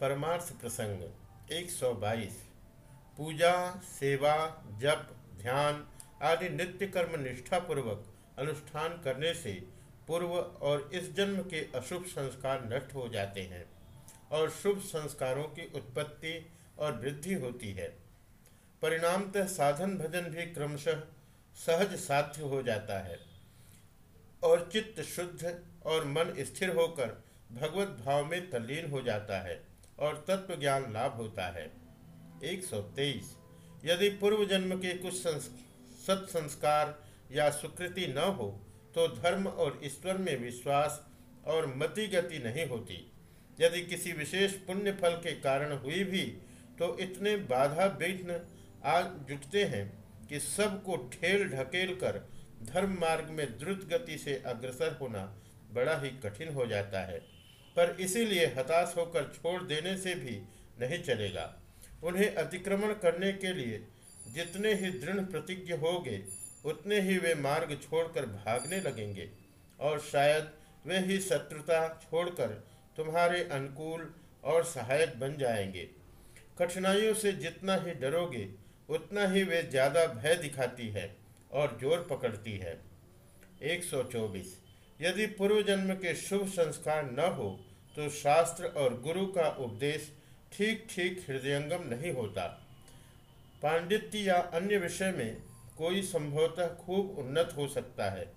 परमार्थ प्रसंग 122 पूजा, सेवा, जप, ध्यान आदि नित्य कर्म निष्ठापूर्वक अनुष्ठान करने से पूर्व और इस जन्म के अशुभ संस्कार नष्ट हो जाते हैं और शुभ संस्कारों की उत्पत्ति और वृद्धि होती है। परिणामतः साधन भजन भी क्रमशः सहज साध्य हो जाता है और चित्त शुद्ध और मन स्थिर होकर भगवत भाव में तल्लीन हो जाता है। और तत्व ज्ञान लाभ होता है। 123 यदि पूर्व जन्म के कुछ सत संस्कार या सुकृति न हो तो धर्म और ईश्वर में विश्वास और मति गति नहीं होती। यदि किसी विशेष पुण्य फल के कारण हुई भी तो इतने बाधा विघ्न आ जुटते हैं कि सबको ठेल ढकेल कर धर्म मार्ग में द्रुत गति से अग्रसर होना बड़ा ही कठिन हो जाता है। पर इसीलिए हताश होकर छोड़ देने से भी नहीं चलेगा। उन्हें अतिक्रमण करने के लिए जितने ही दृढ़ प्रतिज्ञ होंगे, उतने ही वे मार्ग छोड़कर भागने लगेंगे और शायद वे ही शत्रुता छोड़कर तुम्हारे अनुकूल और सहायक बन जाएँगे। कठिनाइयों से जितना ही डरोगे, उतना ही वे ज़्यादा भय दिखाती है और ज़ोर पकड़ती है। 124 यदि पूर्व जन्म के शुभ संस्कार न हो तो शास्त्र और गुरु का उपदेश ठीक ठीक हृदयंगम नहीं होता। पांडित्य या अन्य विषय में कोई संभवतः खूब उन्नत हो सकता है।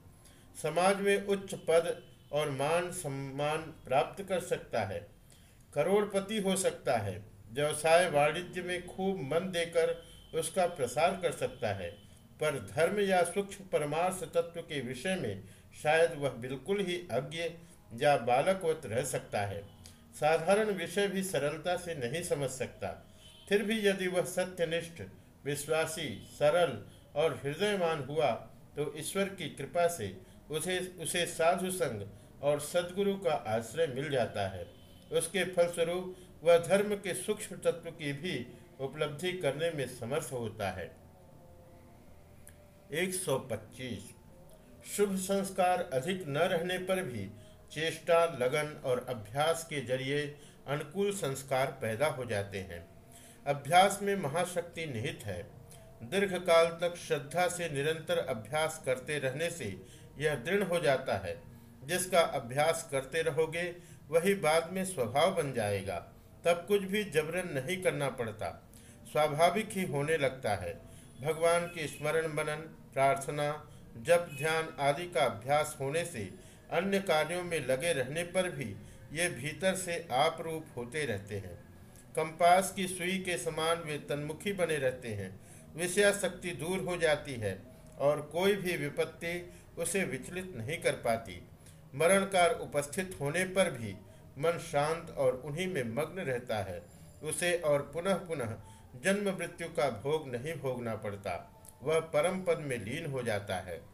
समाज में उच्च पद और मान सम्मान प्राप्त कर सकता है। करोड़पति हो सकता है। व्यवसाय वाणिज्य में खूब मन देकर उसका प्रसार कर सकता है। पर धर्म या सूक्ष्म परमार्थ तत्व के विषय में शायद वह बिल्कुल ही अज्ञ या बालकवत रह सकता है। साधारण विषय भी सरलता से नहीं समझ सकता। फिर भी यदि वह सत्यनिष्ठ, विश्वासी, सरल और हृदयमान हुआ तो ईश्वर की कृपा से उसे उसे साधु संग और सदगुरु का आश्रय मिल जाता है। उसके फलस्वरूप वह धर्म के सूक्ष्म तत्व की भी उपलब्धि करने में समर्थ होता है। 125 शुभ संस्कार अधिक न रहने पर भी चेष्टा, लगन और अभ्यास के ज़रिए अनुकूल संस्कार पैदा हो जाते हैं। अभ्यास में महाशक्ति निहित है। दीर्घ काल तक श्रद्धा से निरंतर अभ्यास करते रहने से यह दृढ़ हो जाता है। जिसका अभ्यास करते रहोगे, वही बाद में स्वभाव बन जाएगा। तब कुछ भी जबरन नहीं करना पड़ता। स्वाभाविक ही होने लगता है। भगवान के स्मरण मनन, प्रार्थना, जप, ध्यान आदि का अभ्यास होने से अन्य कार्यों में लगे रहने पर भी ये भीतर से आप रूप होते रहते हैं। कंपास की सुई के समान वे तन्मुखी बने रहते हैं। विषया शक्ति दूर हो जाती है और कोई भी विपत्ति उसे विचलित नहीं कर पाती। मरणकार उपस्थित होने पर भी मन शांत और उन्हीं में मग्न रहता है। उसे और पुनः पुनः जन्म मृत्यु का भोग नहीं भोगना पड़ता। वह परम पद में लीन हो जाता है।